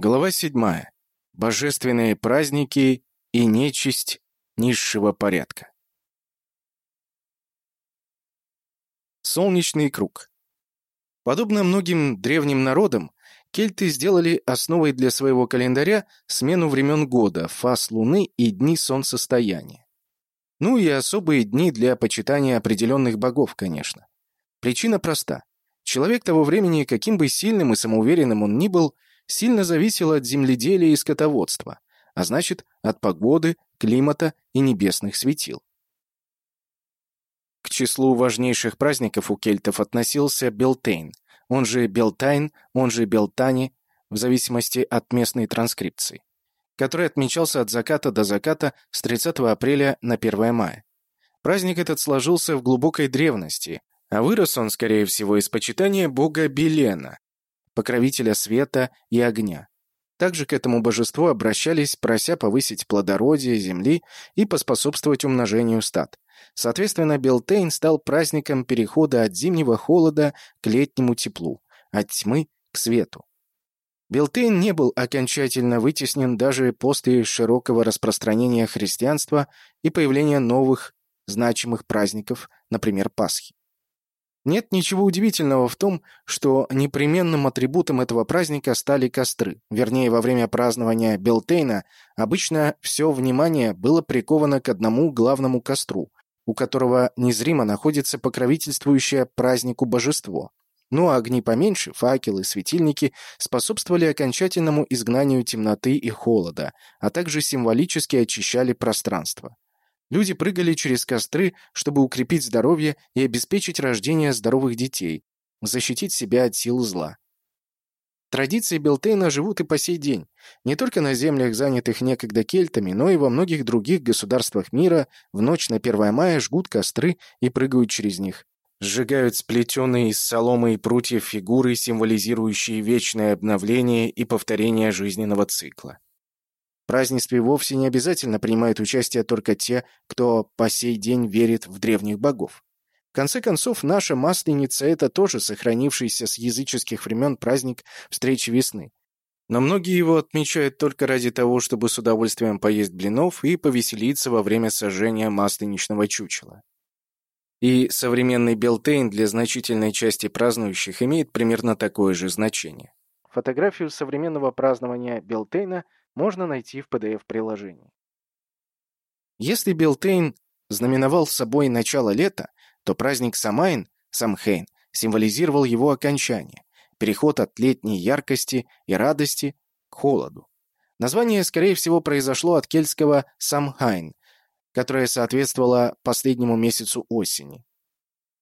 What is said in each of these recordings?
Глава 7. Божественные праздники и нечисть низшего порядка. Солнечный круг. Подобно многим древним народам, кельты сделали основой для своего календаря смену времен года, фаз Луны и дни солнцестояния. Ну и особые дни для почитания определенных богов, конечно. Причина проста. Человек того времени, каким бы сильным и самоуверенным он ни был, сильно зависело от земледелия и скотоводства, а значит, от погоды, климата и небесных светил. К числу важнейших праздников у кельтов относился Белтейн, он же Белтайн, он же Белтани, в зависимости от местной транскрипции, который отмечался от заката до заката с 30 апреля на 1 мая. Праздник этот сложился в глубокой древности, а вырос он, скорее всего, из почитания бога Белена, покровителя света и огня. Также к этому божеству обращались, прося повысить плодородие земли и поспособствовать умножению стад. Соответственно, Белтейн стал праздником перехода от зимнего холода к летнему теплу, от тьмы к свету. Белтейн не был окончательно вытеснен даже после широкого распространения христианства и появления новых значимых праздников, например, Пасхи. Нет ничего удивительного в том, что непременным атрибутом этого праздника стали костры. Вернее, во время празднования Белтейна обычно все внимание было приковано к одному главному костру, у которого незримо находится покровительствующее празднику божество. Ну а огни поменьше, факелы, светильники способствовали окончательному изгнанию темноты и холода, а также символически очищали пространство. Люди прыгали через костры, чтобы укрепить здоровье и обеспечить рождение здоровых детей, защитить себя от сил зла. Традиции Белтейна живут и по сей день. Не только на землях, занятых некогда кельтами, но и во многих других государствах мира в ночь на 1 мая жгут костры и прыгают через них. Сжигают сплетенные из соломы и прутьев фигуры, символизирующие вечное обновление и повторение жизненного цикла празднестве вовсе не обязательно принимают участие только те, кто по сей день верит в древних богов. В конце концов, наша Масленица – это тоже сохранившийся с языческих времен праздник встречи весны. Но многие его отмечают только ради того, чтобы с удовольствием поесть блинов и повеселиться во время сожжения масленичного чучела. И современный Белтейн для значительной части празднующих имеет примерно такое же значение. Фотографию современного празднования Белтейна – можно найти в PDF-приложении. Если Белтейн знаменовал собой начало лета, то праздник Самайн, Самхейн, символизировал его окончание, переход от летней яркости и радости к холоду. Название, скорее всего, произошло от кельтского «самхайн», которое соответствовало последнему месяцу осени.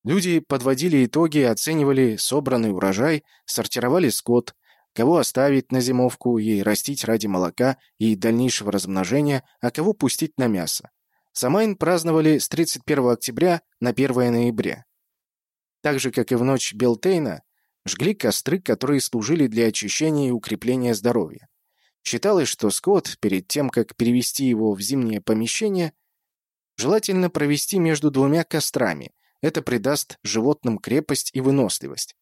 Люди подводили итоги, оценивали собранный урожай, сортировали скот, Кого оставить на зимовку и растить ради молока и дальнейшего размножения, а кого пустить на мясо. Самайн праздновали с 31 октября на 1 ноября. Так же, как и в ночь Белтейна, жгли костры, которые служили для очищения и укрепления здоровья. Считалось, что скот, перед тем, как перевести его в зимнее помещение, желательно провести между двумя кострами. Это придаст животным крепость и выносливость.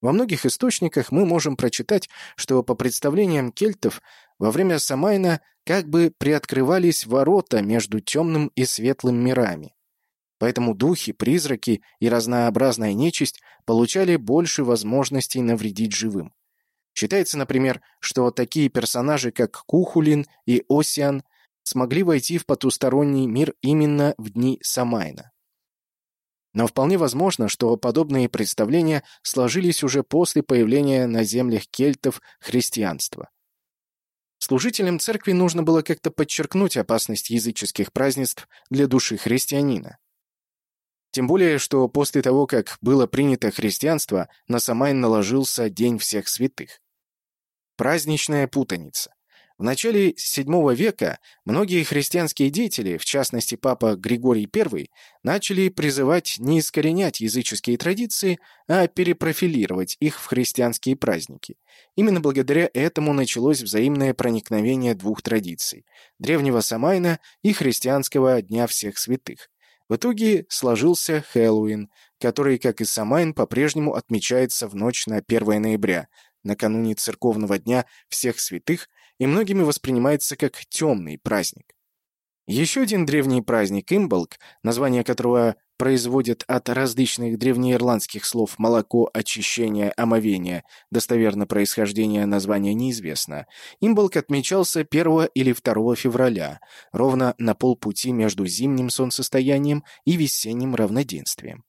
Во многих источниках мы можем прочитать, что по представлениям кельтов во время Самайна как бы приоткрывались ворота между темным и светлым мирами. Поэтому духи, призраки и разнообразная нечисть получали больше возможностей навредить живым. Считается, например, что такие персонажи, как Кухулин и Осиан, смогли войти в потусторонний мир именно в дни Самайна. Но вполне возможно, что подобные представления сложились уже после появления на землях кельтов христианства. Служителям церкви нужно было как-то подчеркнуть опасность языческих празднеств для души христианина. Тем более, что после того, как было принято христианство, на Самайн наложился День всех святых. Праздничная путаница. В начале VII века многие христианские деятели, в частности папа Григорий I, начали призывать не искоренять языческие традиции, а перепрофилировать их в христианские праздники. Именно благодаря этому началось взаимное проникновение двух традиций – древнего Самайна и христианского Дня всех святых. В итоге сложился Хэллоуин, который, как и Самайн, по-прежнему отмечается в ночь на 1 ноября, накануне церковного дня всех святых и многими воспринимается как темный праздник. Еще один древний праздник Имболк, название которого производят от различных древнеирландских слов «молоко», «очищение», «омовение», достоверно происхождение названия неизвестно. Имболк отмечался 1 или 2 февраля, ровно на полпути между зимним солнцестоянием и весенним равноденствием.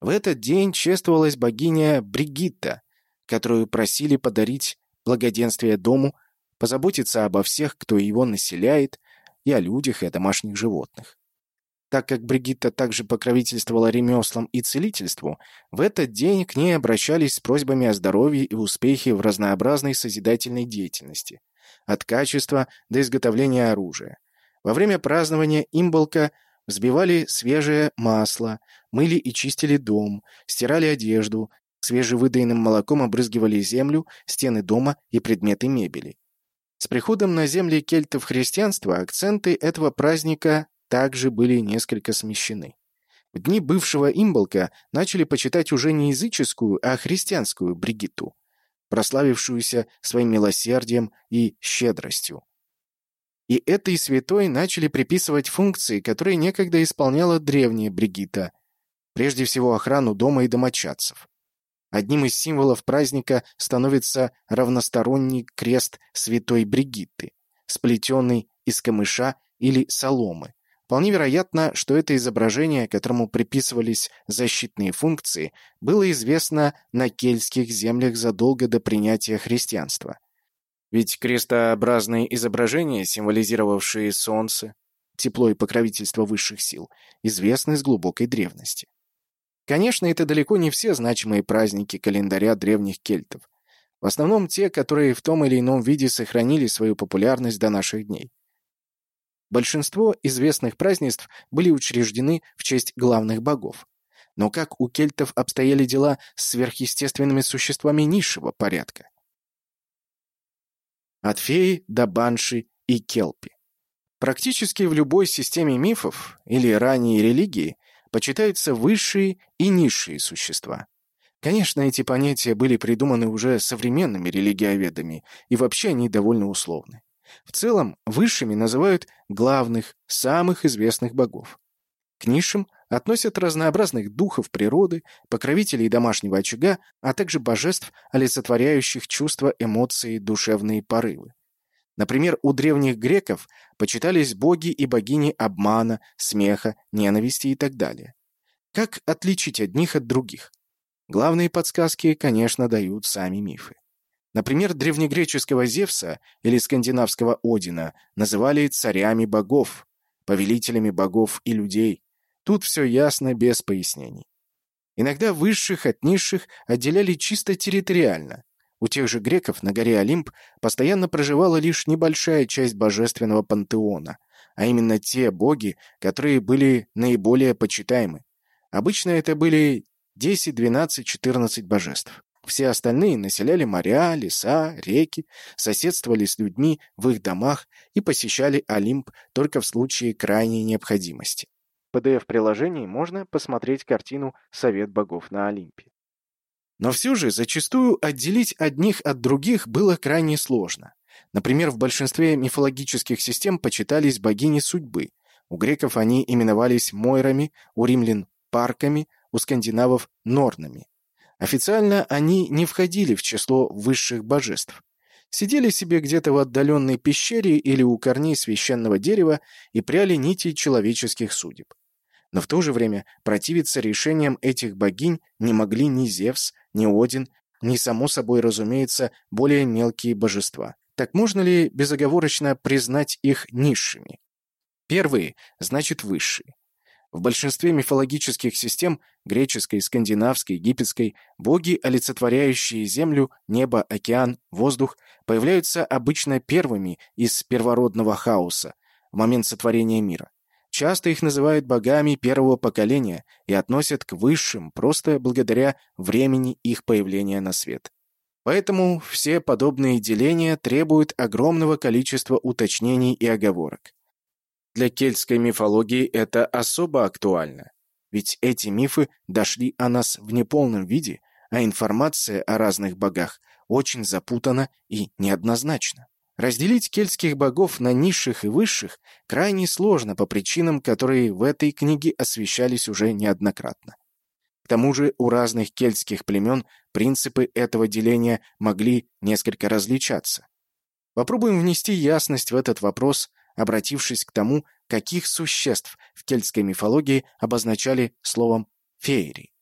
В этот день чествовалась богиня Бригитта, которую просили подарить благоденствие дому, позаботиться обо всех, кто его населяет, и о людях, и о домашних животных. Так как Бригитта также покровительствовала ремеслам и целительству, в этот день к ней обращались с просьбами о здоровье и успехе в разнообразной созидательной деятельности, от качества до изготовления оружия. Во время празднования имболка взбивали свежее масло, мыли и чистили дом, стирали одежду, свежевыдаянным молоком обрызгивали землю, стены дома и предметы мебели. С приходом на земли кельтов христианства акценты этого праздника также были несколько смещены. В дни бывшего имболка начали почитать уже не языческую, а христианскую Бригитту, прославившуюся своим милосердием и щедростью. И этой святой начали приписывать функции, которые некогда исполняла древняя Бригитта, прежде всего охрану дома и домочадцев. Одним из символов праздника становится равносторонний крест святой Бригитты, сплетенный из камыша или соломы, Вполне вероятно, что это изображение, которому приписывались защитные функции, было известно на кельтских землях задолго до принятия христианства. Ведь крестообразные изображения, символизировавшие солнце, тепло и покровительство высших сил, известны с глубокой древности. Конечно, это далеко не все значимые праздники календаря древних кельтов. В основном те, которые в том или ином виде сохранили свою популярность до наших дней. Большинство известных празднеств были учреждены в честь главных богов. Но как у кельтов обстояли дела с сверхъестественными существами низшего порядка? От феи до банши и келпи. Практически в любой системе мифов или ранней религии почитаются высшие и низшие существа. Конечно, эти понятия были придуманы уже современными религиоведами, и вообще они довольно условны. В целом, высшими называют главных, самых известных богов. К низшим относят разнообразных духов природы, покровителей домашнего очага, а также божеств, олицетворяющих чувства, эмоции, душевные порывы. Например, у древних греков почитались боги и богини обмана, смеха, ненависти и так далее. Как отличить одних от других? Главные подсказки, конечно, дают сами мифы. Например, древнегреческого Зевса или скандинавского Одина называли царями богов, повелителями богов и людей. Тут все ясно, без пояснений. Иногда высших от низших отделяли чисто территориально. У тех же греков на горе Олимп постоянно проживала лишь небольшая часть божественного пантеона, а именно те боги, которые были наиболее почитаемы. Обычно это были 10, 12, 14 божеств. Все остальные населяли моря, леса, реки, соседствовали с людьми в их домах и посещали Олимп только в случае крайней необходимости. В PDF-приложении можно посмотреть картину «Совет богов на Олимпе». Но все же зачастую отделить одних от других было крайне сложно. Например, в большинстве мифологических систем почитались богини судьбы. У греков они именовались Мойрами, у римлян – Парками, у скандинавов – Норнами. Официально они не входили в число высших божеств. Сидели себе где-то в отдаленной пещере или у корней священного дерева и пряли нити человеческих судеб. Но в то же время противиться решениям этих богинь не могли ни Зевс, ни Один, ни, само собой разумеется, более мелкие божества. Так можно ли безоговорочно признать их низшими? Первые – значит высшие. В большинстве мифологических систем – греческой, скандинавской, египетской – боги, олицетворяющие землю, небо, океан, воздух, появляются обычно первыми из первородного хаоса в момент сотворения мира. Часто их называют богами первого поколения и относят к высшим просто благодаря времени их появления на свет. Поэтому все подобные деления требуют огромного количества уточнений и оговорок. Для кельтской мифологии это особо актуально, ведь эти мифы дошли о нас в неполном виде, а информация о разных богах очень запутана и неоднозначна. Разделить кельтских богов на низших и высших крайне сложно по причинам, которые в этой книге освещались уже неоднократно. К тому же у разных кельтских племен принципы этого деления могли несколько различаться. Попробуем внести ясность в этот вопрос, обратившись к тому, каких существ в кельтской мифологии обозначали словом «феери».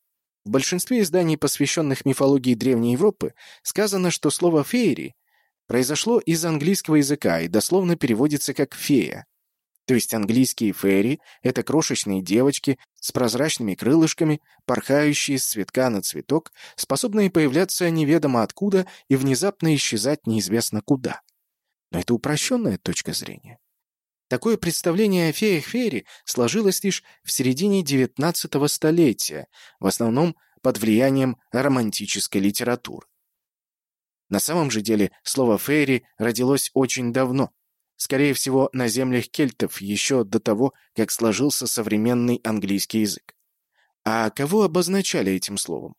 В большинстве изданий, посвященных мифологии Древней Европы, сказано, что слово «феери» произошло из английского языка и дословно переводится как «фея». То есть английские фейри — это крошечные девочки с прозрачными крылышками, порхающие с цветка на цветок, способные появляться неведомо откуда и внезапно исчезать неизвестно куда. Но это упрощенная точка зрения. Такое представление о феях фейри сложилось лишь в середине XIX столетия, в основном под влиянием романтической литературы. На самом же деле слово «фейри» родилось очень давно, скорее всего, на землях кельтов, еще до того, как сложился современный английский язык. А кого обозначали этим словом?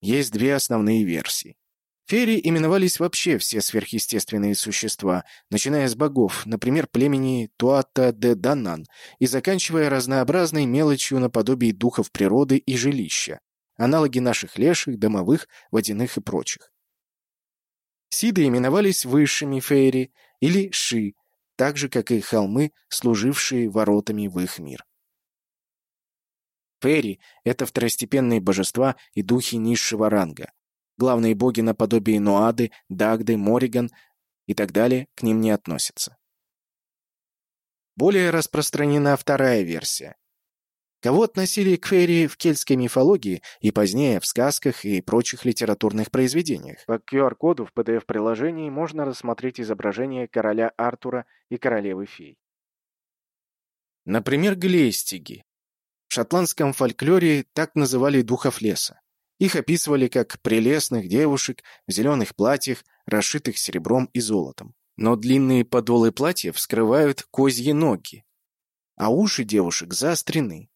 Есть две основные версии. Фери именовались вообще все сверхъестественные существа, начиная с богов, например, племени Туата де Данан, и заканчивая разнообразной мелочью наподобие духов природы и жилища, аналоги наших леших, домовых, водяных и прочих. Сиды именовались высшими фейри или ши, так же, как и холмы, служившие воротами в их мир. Фейри — это второстепенные божества и духи низшего ранга. Главные боги наподобие Ноады, Дагды, Мориган и так далее к ним не относятся. Более распространена вторая версия. Кого относили к фейри в кельтской мифологии и позднее в сказках и прочих литературных произведениях? По QR-коду в PDF-приложении можно рассмотреть изображение короля Артура и королевы фей. Например, глейстиги. В шотландском фольклоре так называли духов леса. Их описывали как прелестных девушек в зеленых платьях, расшитых серебром и золотом. Но длинные подолы платьев скрывают козьи ноги, а уши девушек заострены.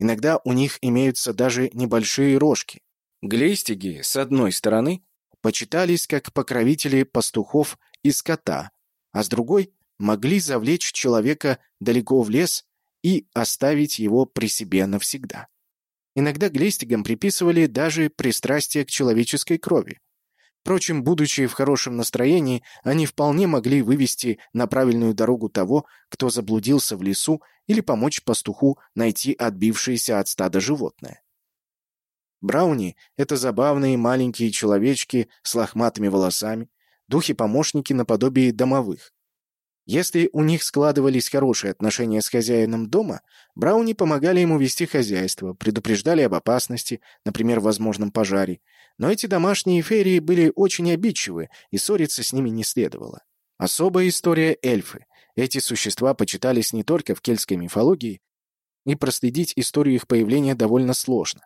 Иногда у них имеются даже небольшие рожки. Глейстиги, с одной стороны, почитались как покровители пастухов и скота, а с другой могли завлечь человека далеко в лес и оставить его при себе навсегда. Иногда глейстигам приписывали даже пристрастие к человеческой крови. Впрочем, будучи в хорошем настроении, они вполне могли вывести на правильную дорогу того, кто заблудился в лесу, или помочь пастуху найти отбившееся от стада животное. Брауни — это забавные маленькие человечки с лохматыми волосами, духи-помощники наподобие домовых. Если у них складывались хорошие отношения с хозяином дома, Брауни помогали ему вести хозяйство, предупреждали об опасности, например, возможном пожаре, но эти домашние ферии были очень обидчивы, и ссориться с ними не следовало. Особая история эльфы. Эти существа почитались не только в кельтской мифологии, и проследить историю их появления довольно сложно.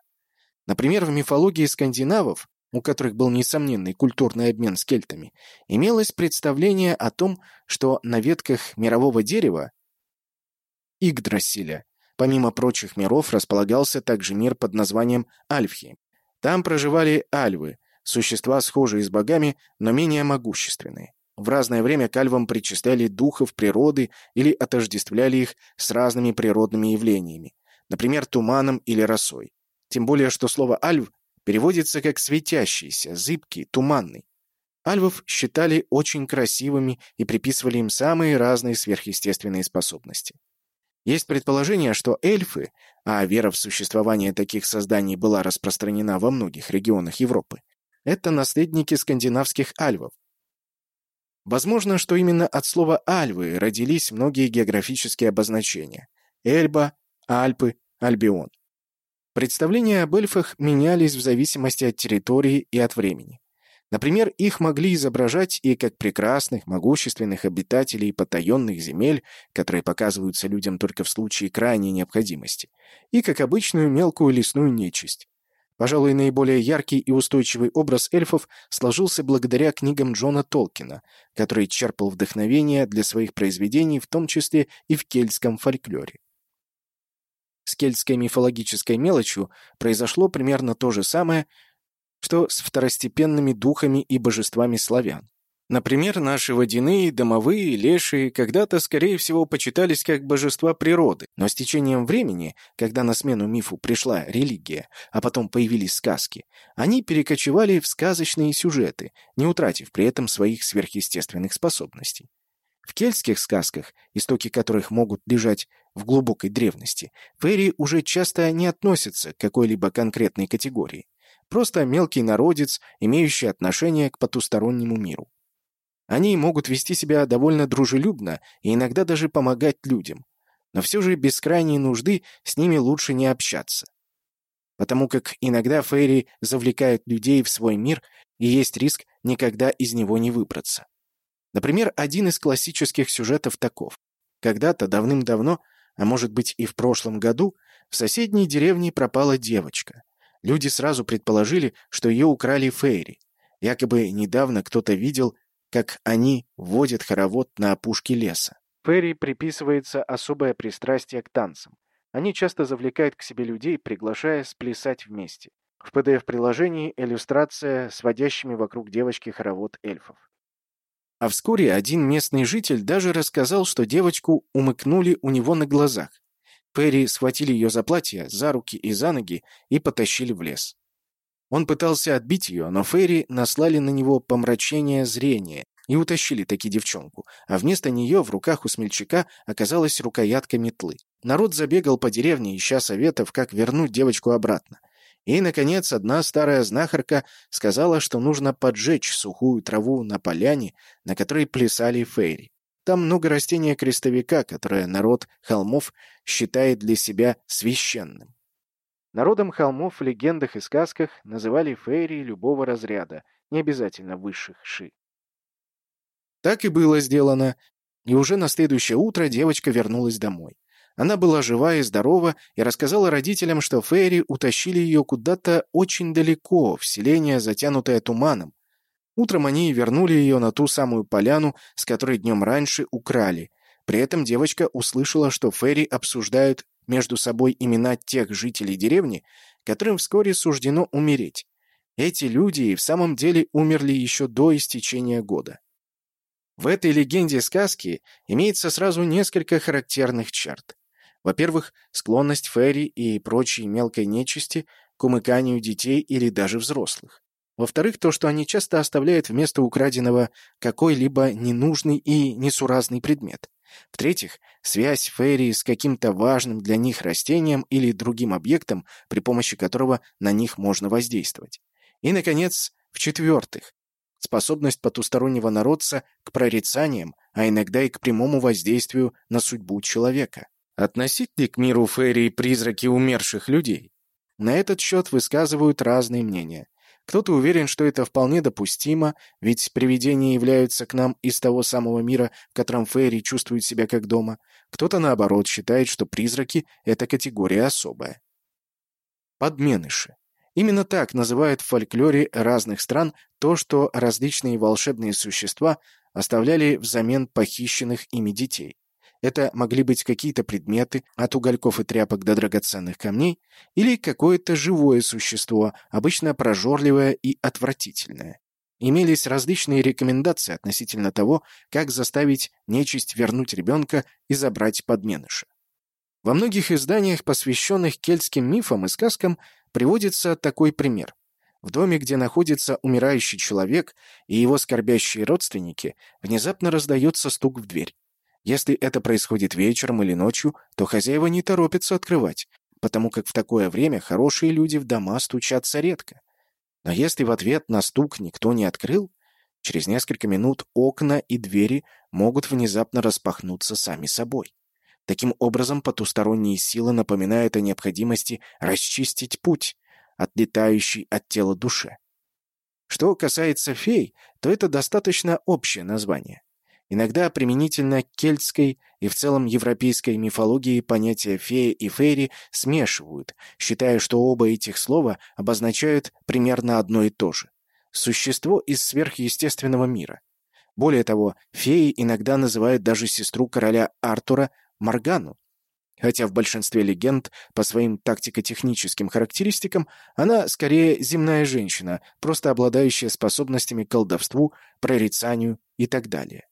Например, в мифологии скандинавов, у которых был несомненный культурный обмен с кельтами, имелось представление о том, что на ветках мирового дерева Игдрасиля, помимо прочих миров, располагался также мир под названием Альфхи, там проживали альвы, существа, схожие с богами, но менее могущественные. В разное время к альвам причисляли духов природы или отождествляли их с разными природными явлениями, например, туманом или росой. Тем более, что слово «альв» переводится как «светящийся», «зыбкий», «туманный». Альвов считали очень красивыми и приписывали им самые разные сверхъестественные способности. Есть предположение, что эльфы, а вера в существование таких созданий была распространена во многих регионах Европы, это наследники скандинавских альвов. Возможно, что именно от слова «альвы» родились многие географические обозначения – Эльба, Альпы, Альбион. Представления об эльфах менялись в зависимости от территории и от времени. Например, их могли изображать и как прекрасных, могущественных обитателей потаенных земель, которые показываются людям только в случае крайней необходимости, и как обычную мелкую лесную нечисть. Пожалуй, наиболее яркий и устойчивый образ эльфов сложился благодаря книгам Джона Толкина, который черпал вдохновение для своих произведений, в том числе и в кельтском фольклоре. С кельтской мифологической мелочью произошло примерно то же самое, что с второстепенными духами и божествами славян. Например, наши водяные, домовые, лешие когда-то, скорее всего, почитались как божества природы, но с течением времени, когда на смену мифу пришла религия, а потом появились сказки, они перекочевали в сказочные сюжеты, не утратив при этом своих сверхъестественных способностей. В кельтских сказках, истоки которых могут лежать в глубокой древности, фейри уже часто не относятся к какой-либо конкретной категории. Просто мелкий народец, имеющий отношение к потустороннему миру. Они могут вести себя довольно дружелюбно и иногда даже помогать людям. Но все же без крайней нужды с ними лучше не общаться. Потому как иногда фейри завлекают людей в свой мир, и есть риск никогда из него не выбраться. Например, один из классических сюжетов таков. Когда-то, давным-давно, а может быть и в прошлом году, в соседней деревне пропала девочка. Люди сразу предположили, что ее украли фейри. Якобы недавно кто-то видел, как они водят хоровод на опушке леса. Ферри приписывается особое пристрастие к танцам. Они часто завлекают к себе людей, приглашая сплясать вместе. В PDF-приложении иллюстрация с водящими вокруг девочки хоровод эльфов. А вскоре один местный житель даже рассказал, что девочку умыкнули у него на глазах. Перри схватили ее за платье, за руки и за ноги и потащили в лес. Он пытался отбить ее, но Ферри наслали на него помрачение зрения и утащили таки девчонку, а вместо нее в руках у смельчака оказалась рукоятка метлы. Народ забегал по деревне, ища советов, как вернуть девочку обратно. И, наконец, одна старая знахарка сказала, что нужно поджечь сухую траву на поляне, на которой плясали фейри. Там много растения крестовика, которое народ холмов считает для себя священным. Народом холмов в легендах и сказках называли фейри любого разряда, не обязательно высших ши. Так и было сделано, и уже на следующее утро девочка вернулась домой. Она была жива и здорова и рассказала родителям, что фейри утащили ее куда-то очень далеко, в селение, затянутое туманом. Утром они вернули ее на ту самую поляну, с которой днем раньше украли. При этом девочка услышала, что фейри обсуждают между собой имена тех жителей деревни, которым вскоре суждено умереть. Эти люди и в самом деле умерли еще до истечения года. В этой легенде сказки имеется сразу несколько характерных черт. Во-первых, склонность фэри и прочей мелкой нечисти к умыканию детей или даже взрослых. Во-вторых, то, что они часто оставляют вместо украденного какой-либо ненужный и несуразный предмет. В-третьих, связь фейри с каким-то важным для них растением или другим объектом, при помощи которого на них можно воздействовать. И, наконец, в-четвертых, способность потустороннего народца к прорицаниям, а иногда и к прямому воздействию на судьбу человека. Относить ли к миру фейри призраки умерших людей? На этот счет высказывают разные мнения. Кто-то уверен, что это вполне допустимо, ведь привидения являются к нам из того самого мира, в котором фейри чувствуют себя как дома. Кто-то, наоборот, считает, что призраки — это категория особая. Подменыши. Именно так называют в фольклоре разных стран то, что различные волшебные существа оставляли взамен похищенных ими детей. Это могли быть какие-то предметы, от угольков и тряпок до драгоценных камней, или какое-то живое существо, обычно прожорливое и отвратительное. Имелись различные рекомендации относительно того, как заставить нечисть вернуть ребенка и забрать подменыша. Во многих изданиях, посвященных кельтским мифам и сказкам, приводится такой пример. В доме, где находится умирающий человек и его скорбящие родственники, внезапно раздается стук в дверь. Если это происходит вечером или ночью, то хозяева не торопятся открывать, потому как в такое время хорошие люди в дома стучатся редко. Но если в ответ на стук никто не открыл, через несколько минут окна и двери могут внезапно распахнуться сами собой. Таким образом, потусторонние силы напоминают о необходимости расчистить путь, отлетающий от тела душе. Что касается фей, то это достаточно общее название. Иногда применительно к кельтской и в целом европейской мифологии понятия фея и фейри смешивают, считая, что оба этих слова обозначают примерно одно и то же – существо из сверхъестественного мира. Более того, феей иногда называют даже сестру короля Артура Моргану. Хотя в большинстве легенд, по своим тактико-техническим характеристикам, она скорее земная женщина, просто обладающая способностями к колдовству, прорицанию и так далее.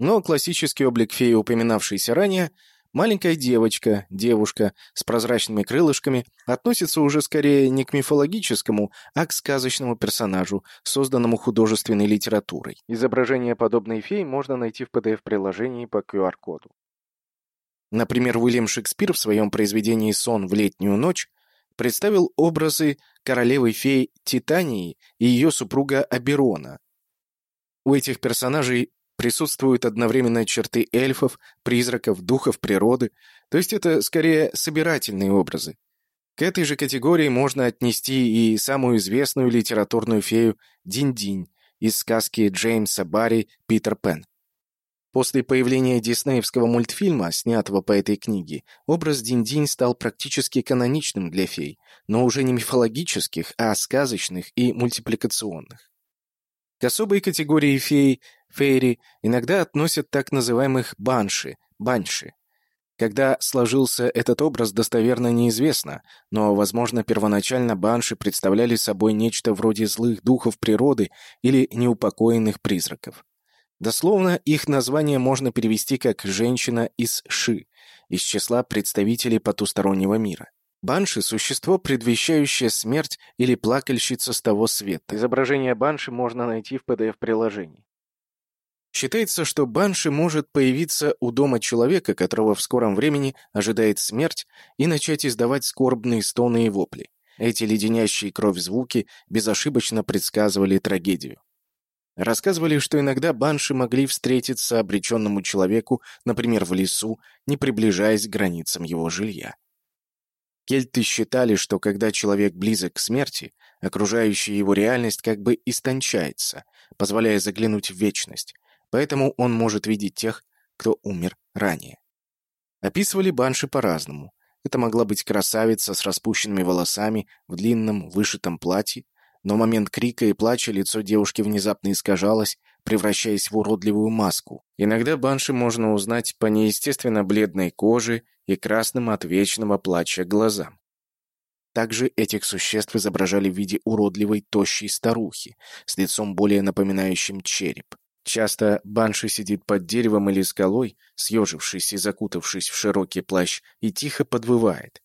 Но классический облик феи, упоминавшийся ранее, маленькая девочка, девушка с прозрачными крылышками, относится уже скорее не к мифологическому, а к сказочному персонажу, созданному художественной литературой. Изображение подобной феи можно найти в PDF-приложении по QR-коду. Например, Уильям Шекспир в своем произведении «Сон в летнюю ночь» представил образы королевы-феи Титании и ее супруга Аберона. У этих персонажей присутствуют одновременно черты эльфов, призраков, духов природы, то есть это скорее собирательные образы. К этой же категории можно отнести и самую известную литературную фею Динь-Динь из сказки Джеймса Барри «Питер Пен». После появления диснеевского мультфильма, снятого по этой книге, образ Динь-Динь стал практически каноничным для фей, но уже не мифологических, а сказочных и мультипликационных. К особой категории фей, фейри, иногда относят так называемых банши, банши. Когда сложился этот образ, достоверно неизвестно, но, возможно, первоначально банши представляли собой нечто вроде злых духов природы или неупокоенных призраков. Дословно их название можно перевести как «женщина из Ши», из числа представителей потустороннего мира. Банши – существо, предвещающее смерть или плакальщица с того света. Изображение банши можно найти в PDF-приложении. Считается, что банши может появиться у дома человека, которого в скором времени ожидает смерть, и начать издавать скорбные стоны и вопли. Эти леденящие кровь звуки безошибочно предсказывали трагедию. Рассказывали, что иногда банши могли встретиться обреченному человеку, например, в лесу, не приближаясь к границам его жилья. Кельты считали, что когда человек близок к смерти, окружающая его реальность как бы истончается, позволяя заглянуть в вечность, поэтому он может видеть тех, кто умер ранее. Описывали банши по-разному. Это могла быть красавица с распущенными волосами в длинном вышитом платье, но в момент крика и плача лицо девушки внезапно искажалось, превращаясь в уродливую маску. Иногда банши можно узнать по неестественно бледной коже и красным от вечного плача глазам. Также этих существ изображали в виде уродливой, тощей старухи, с лицом более напоминающим череп. Часто банши сидит под деревом или скалой, съежившись и закутавшись в широкий плащ, и тихо подвывает.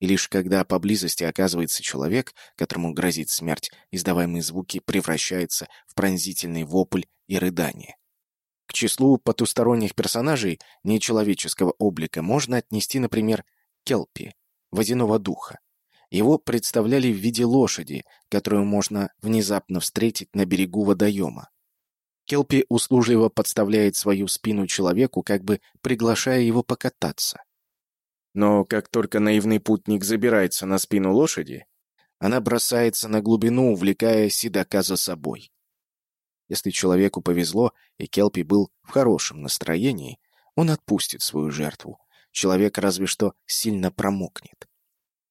И лишь когда поблизости оказывается человек, которому грозит смерть, издаваемые звуки превращаются в пронзительный вопль и рыдание. К числу потусторонних персонажей нечеловеческого облика можно отнести, например, Келпи, водяного духа. Его представляли в виде лошади, которую можно внезапно встретить на берегу водоема. Келпи услужливо подставляет свою спину человеку, как бы приглашая его покататься. Но как только наивный путник забирается на спину лошади, она бросается на глубину, увлекая седока за собой. Если человеку повезло, и Келпи был в хорошем настроении, он отпустит свою жертву. Человек разве что сильно промокнет.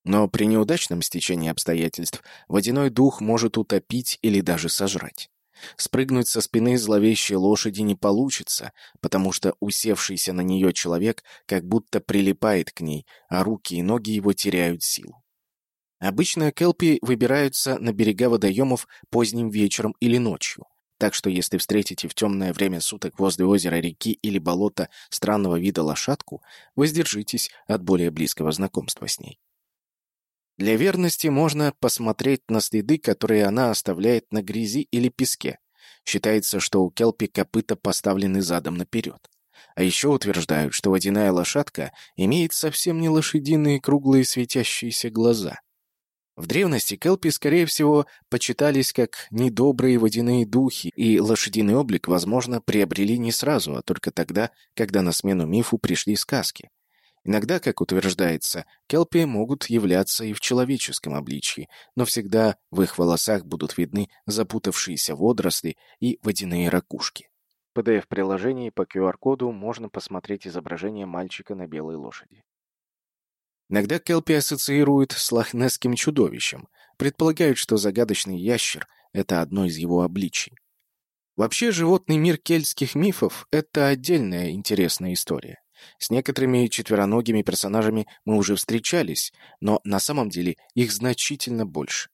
Но при неудачном стечении обстоятельств водяной дух может утопить или даже сожрать. Спрыгнуть со спины зловещей лошади не получится, потому что усевшийся на нее человек как будто прилипает к ней, а руки и ноги его теряют силу. Обычно келпи выбираются на берега водоемов поздним вечером или ночью. Так что если встретите в темное время суток возле озера, реки или болота странного вида лошадку, воздержитесь от более близкого знакомства с ней. Для верности можно посмотреть на следы, которые она оставляет на грязи или песке. Считается, что у келпи копыта поставлены задом наперед. А еще утверждают, что водяная лошадка имеет совсем не лошадиные круглые светящиеся глаза. В древности келпи, скорее всего, почитались как недобрые водяные духи, и лошадиный облик, возможно, приобрели не сразу, а только тогда, когда на смену мифу пришли сказки. Иногда, как утверждается, келпи могут являться и в человеческом обличье, но всегда в их волосах будут видны запутавшиеся водоросли и водяные ракушки. В PDF-приложении по QR-коду можно посмотреть изображение мальчика на белой лошади. Иногда келпи ассоциируют с лохнесским чудовищем, предполагают, что загадочный ящер — это одно из его обличий. Вообще, животный мир кельтских мифов — это отдельная интересная история. С некоторыми четвероногими персонажами мы уже встречались, но на самом деле их значительно больше.